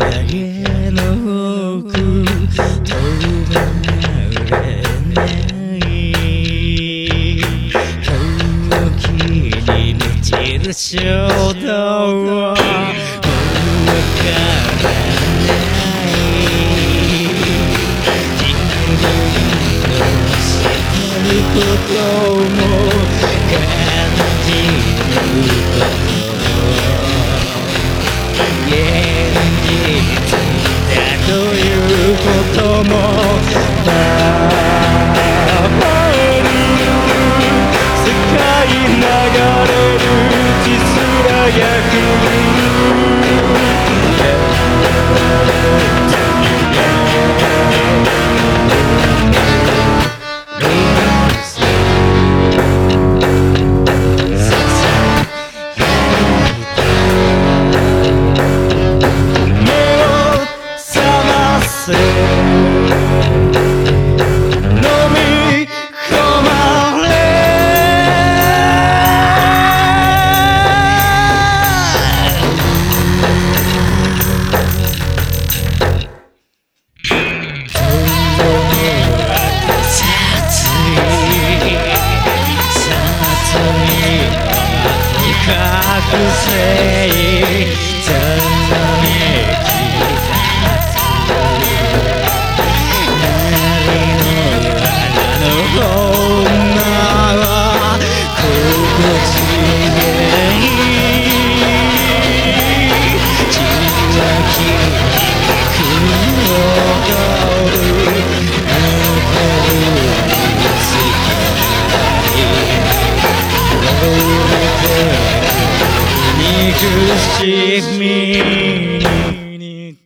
影の奥飛ばなれない雲に散る衝動をことも Yeah. 学い。苦しみ。に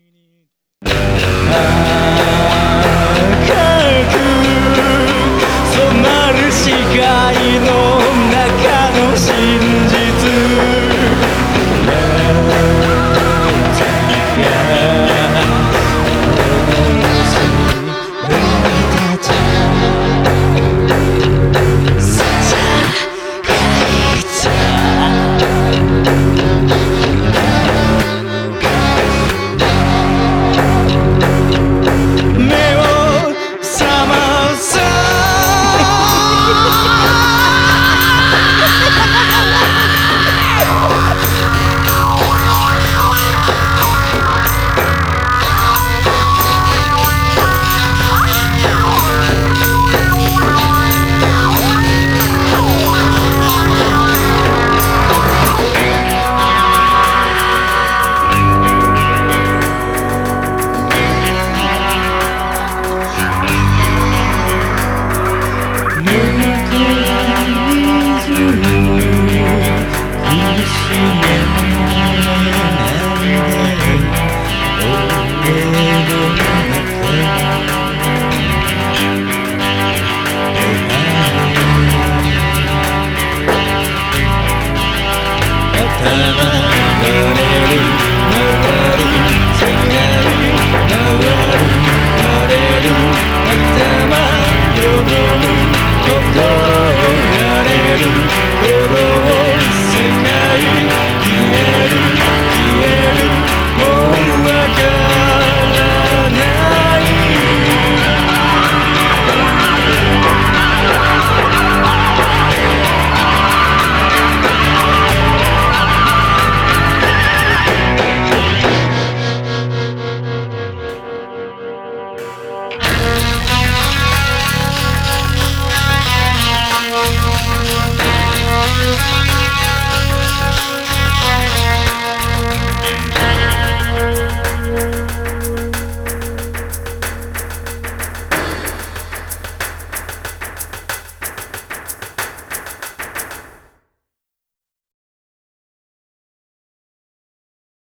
na na na na na